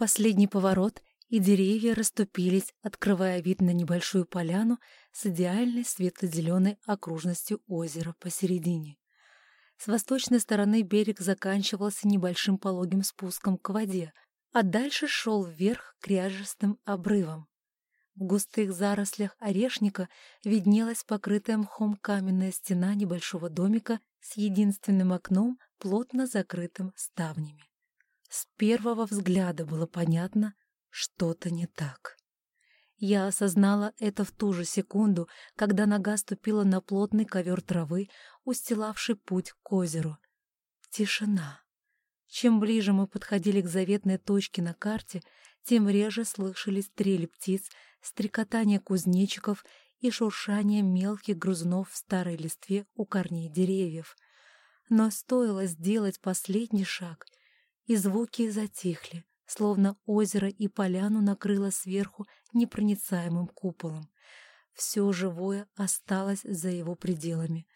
Последний поворот, и деревья расступились, открывая вид на небольшую поляну с идеальной светло-зеленой окружностью озера посередине. С восточной стороны берег заканчивался небольшим пологим спуском к воде, а дальше шел вверх кряжестым обрывом. В густых зарослях орешника виднелась покрытая мхом каменная стена небольшого домика с единственным окном, плотно закрытым ставнями. С первого взгляда было понятно, что-то не так. Я осознала это в ту же секунду, когда нога ступила на плотный ковер травы, устилавший путь к озеру. Тишина. Чем ближе мы подходили к заветной точке на карте, тем реже слышались трели птиц, стрекотание кузнечиков и шуршание мелких грузнов в старой листве у корней деревьев. Но стоило сделать последний шаг, и звуки затихли, словно озеро и поляну накрыло сверху непроницаемым куполом. Все живое осталось за его пределами.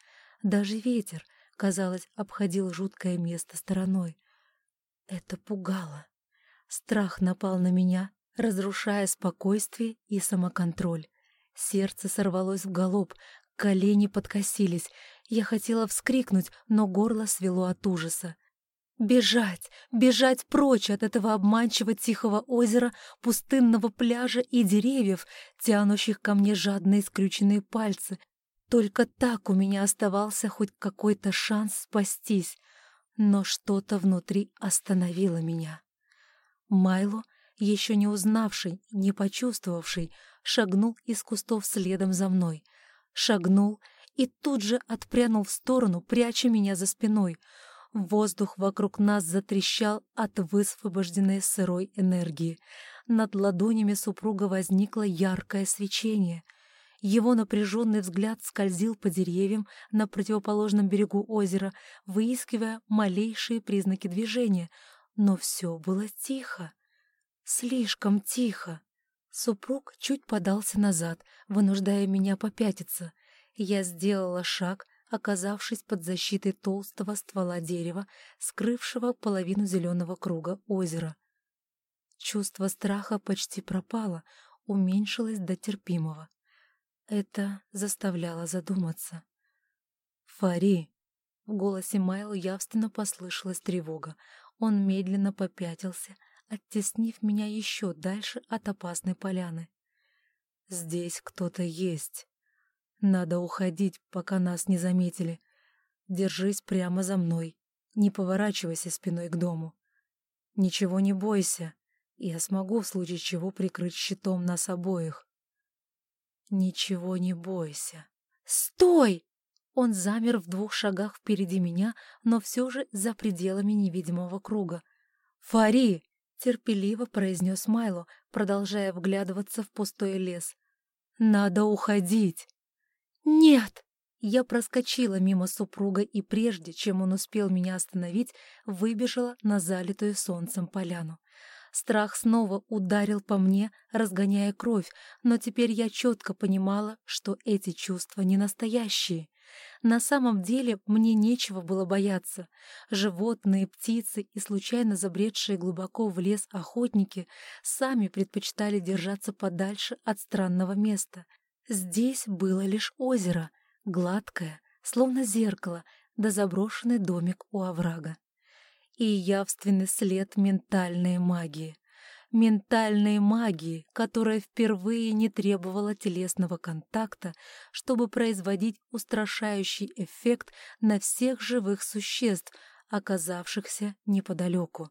Даже ветер, казалось, обходил жуткое место стороной. Это пугало. Страх напал на меня, разрушая спокойствие и самоконтроль. Сердце сорвалось в галоп, колени подкосились. Я хотела вскрикнуть, но горло свело от ужаса. Бежать, бежать прочь от этого обманчиво тихого озера, пустынного пляжа и деревьев, тянущих ко мне жадные скрюченные пальцы. Только так у меня оставался хоть какой-то шанс спастись. Но что-то внутри остановило меня. Майло, еще не узнавший, не почувствовавший, шагнул из кустов следом за мной. Шагнул и тут же отпрянул в сторону, пряча меня за спиной — Воздух вокруг нас затрещал от высвобожденной сырой энергии. Над ладонями супруга возникло яркое свечение. Его напряженный взгляд скользил по деревьям на противоположном берегу озера, выискивая малейшие признаки движения. Но все было тихо. Слишком тихо. Супруг чуть подался назад, вынуждая меня попятиться. Я сделала шаг, оказавшись под защитой толстого ствола дерева, скрывшего половину зеленого круга озера. Чувство страха почти пропало, уменьшилось до терпимого. Это заставляло задуматься. «Фари!» В голосе Майла явственно послышалась тревога. Он медленно попятился, оттеснив меня еще дальше от опасной поляны. «Здесь кто-то есть!» Надо уходить, пока нас не заметили. Держись прямо за мной. Не поворачивайся спиной к дому. Ничего не бойся. Я смогу в случае чего прикрыть щитом нас обоих. Ничего не бойся. Стой! Он замер в двух шагах впереди меня, но все же за пределами невидимого круга. «Фари!» — терпеливо произнес Майло, продолжая вглядываться в пустой лес. «Надо уходить!» «Нет!» Я проскочила мимо супруга и прежде, чем он успел меня остановить, выбежала на залитую солнцем поляну. Страх снова ударил по мне, разгоняя кровь, но теперь я четко понимала, что эти чувства не настоящие. На самом деле мне нечего было бояться. Животные, птицы и случайно забредшие глубоко в лес охотники сами предпочитали держаться подальше от странного места — Здесь было лишь озеро, гладкое, словно зеркало, да заброшенный домик у оврага. И явственный след ментальной магии. Ментальной магии, которая впервые не требовала телесного контакта, чтобы производить устрашающий эффект на всех живых существ, оказавшихся неподалеку.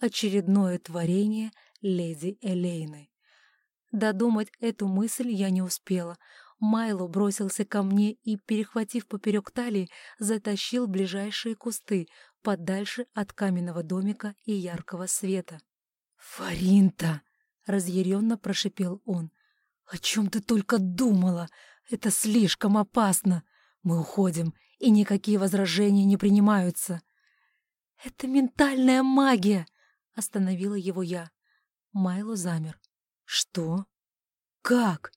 Очередное творение леди Элейны. Додумать эту мысль я не успела. Майло бросился ко мне и, перехватив поперек талии, затащил ближайшие кусты, подальше от каменного домика и яркого света. «Фаринта!» — разъяренно прошипел он. «О чем ты только думала? Это слишком опасно! Мы уходим, и никакие возражения не принимаются!» «Это ментальная магия!» — остановила его я. Майло замер. «Что? Как?»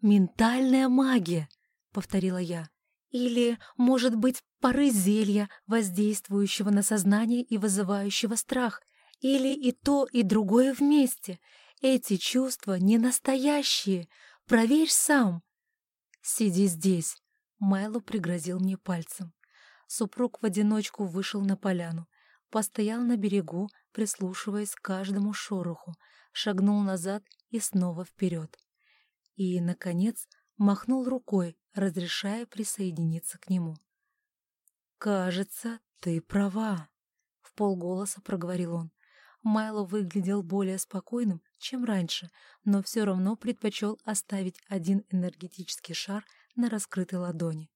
«Ментальная магия», — повторила я. «Или, может быть, пары зелья, воздействующего на сознание и вызывающего страх. Или и то, и другое вместе? Эти чувства не настоящие. Проверь сам. Сиди здесь. Майло пригрозил мне пальцем. Супруг в одиночку вышел на поляну. Постоял на берегу, прислушиваясь к каждому шороху, шагнул назад и снова вперед. И, наконец, махнул рукой, разрешая присоединиться к нему. «Кажется, ты права», — в полголоса проговорил он. Майло выглядел более спокойным, чем раньше, но все равно предпочел оставить один энергетический шар на раскрытой ладони.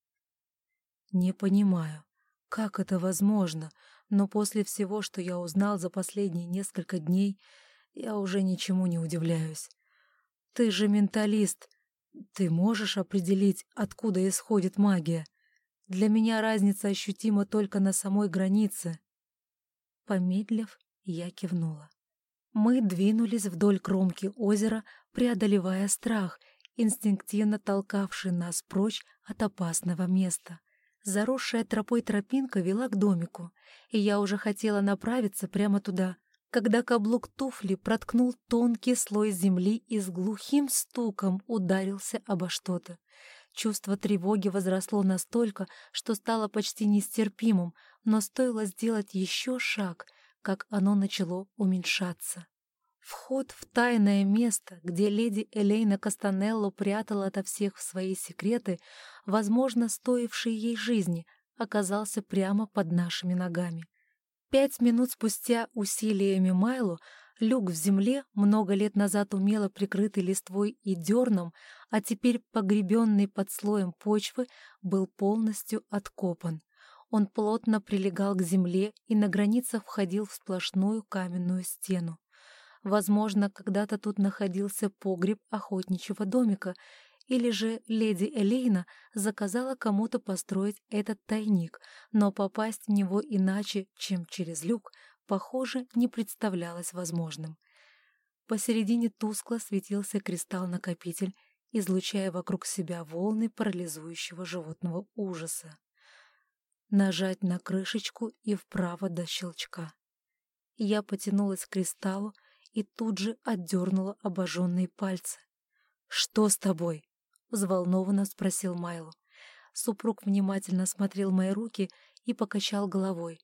«Не понимаю, как это возможно, но после всего, что я узнал за последние несколько дней, я уже ничему не удивляюсь. Ты же менталист, ты можешь определить, откуда исходит магия. Для меня разница ощутима только на самой границе». Помедлив, я кивнула. Мы двинулись вдоль кромки озера, преодолевая страх, инстинктивно толкавший нас прочь от опасного места. Заросшая тропой тропинка вела к домику, и я уже хотела направиться прямо туда, когда каблук туфли проткнул тонкий слой земли и с глухим стуком ударился обо что-то. Чувство тревоги возросло настолько, что стало почти нестерпимым, но стоило сделать еще шаг — как оно начало уменьшаться. Вход в тайное место, где леди Элейна Кастанелло прятала ото всех свои секреты, возможно, стоившие ей жизни, оказался прямо под нашими ногами. Пять минут спустя усилиями Майло люк в земле, много лет назад умело прикрытый листвой и дерном, а теперь погребенный под слоем почвы, был полностью откопан. Он плотно прилегал к земле и на границах входил в сплошную каменную стену. Возможно, когда-то тут находился погреб охотничьего домика, или же леди Элейна заказала кому-то построить этот тайник, но попасть в него иначе, чем через люк, похоже, не представлялось возможным. Посередине тускло светился кристалл-накопитель, излучая вокруг себя волны парализующего животного ужаса нажать на крышечку и вправо до щелчка. Я потянулась к кристаллу и тут же отдернула обожженные пальцы. «Что с тобой?» — взволнованно спросил Майло. Супруг внимательно смотрел мои руки и покачал головой.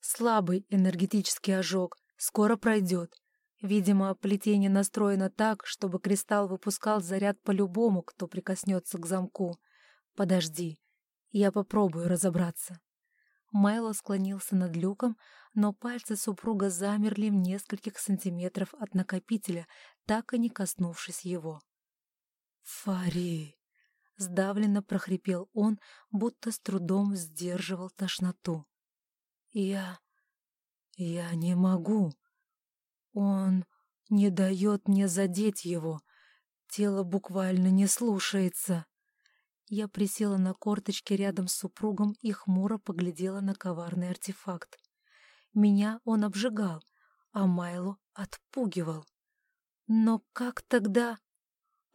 «Слабый энергетический ожог, скоро пройдет. Видимо, плетение настроено так, чтобы кристалл выпускал заряд по любому, кто прикоснется к замку. Подожди, я попробую разобраться». Майло склонился над люком, но пальцы супруга замерли в нескольких сантиметров от накопителя, так и не коснувшись его. «Фари!» — сдавленно прохрипел он, будто с трудом сдерживал тошноту. «Я... я не могу. Он не дает мне задеть его. Тело буквально не слушается». Я присела на корточки рядом с супругом и хмуро поглядела на коварный артефакт. Меня он обжигал, а Майлу отпугивал. Но как тогда...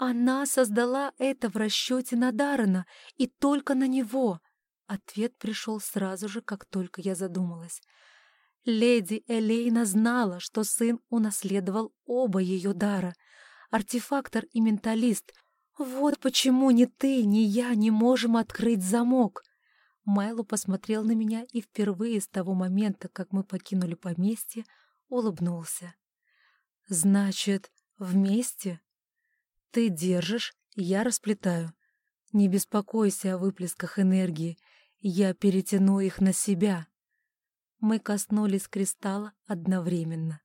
Она создала это в расчете на Даррена, и только на него. Ответ пришел сразу же, как только я задумалась. Леди Элейна знала, что сын унаследовал оба ее дара. Артефактор и менталист — «Вот почему ни ты, ни я не можем открыть замок!» Майло посмотрел на меня и впервые с того момента, как мы покинули поместье, улыбнулся. «Значит, вместе? Ты держишь, я расплетаю. Не беспокойся о выплесках энергии, я перетяну их на себя». Мы коснулись кристалла одновременно.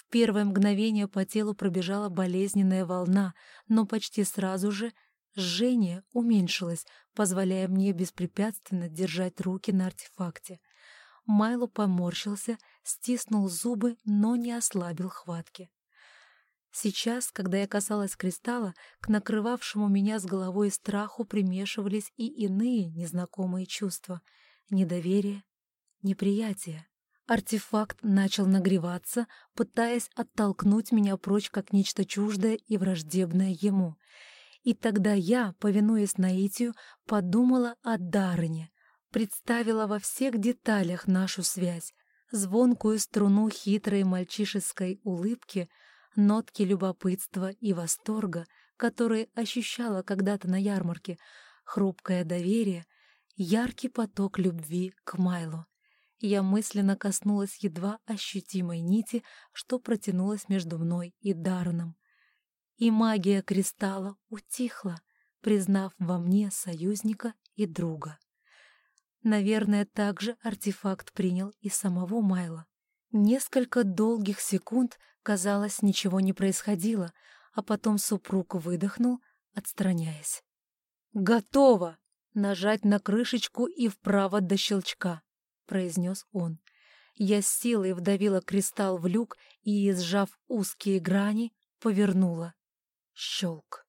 В первое мгновение по телу пробежала болезненная волна, но почти сразу же жжение уменьшилось, позволяя мне беспрепятственно держать руки на артефакте. Майло поморщился, стиснул зубы, но не ослабил хватки. Сейчас, когда я касалась кристалла, к накрывавшему меня с головой страху примешивались и иные незнакомые чувства — недоверие, неприятие. Артефакт начал нагреваться, пытаясь оттолкнуть меня прочь как нечто чуждое и враждебное ему. И тогда я, повинуясь наитию, подумала о Дарыне, представила во всех деталях нашу связь, звонкую струну хитрой мальчишеской улыбки, нотки любопытства и восторга, которые ощущала когда-то на ярмарке, хрупкое доверие, яркий поток любви к Майлу. Я мысленно коснулась едва ощутимой нити, что протянулась между мной и Дарреном. И магия кристалла утихла, признав во мне союзника и друга. Наверное, также артефакт принял и самого Майла. Несколько долгих секунд, казалось, ничего не происходило, а потом супруг выдохнул, отстраняясь. «Готово! Нажать на крышечку и вправо до щелчка», — произнес он. Я с силой вдавила кристалл в люк и, сжав узкие грани, повернула. Щелк.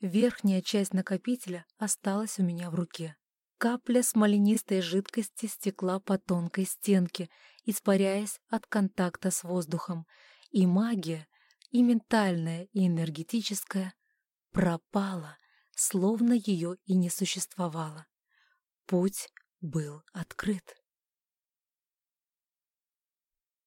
Верхняя часть накопителя осталась у меня в руке. Капля смоленистой жидкости стекла по тонкой стенке, испаряясь от контакта с воздухом, и магия, и ментальная, и энергетическая, пропала, словно ее и не существовало. Путь был открыт.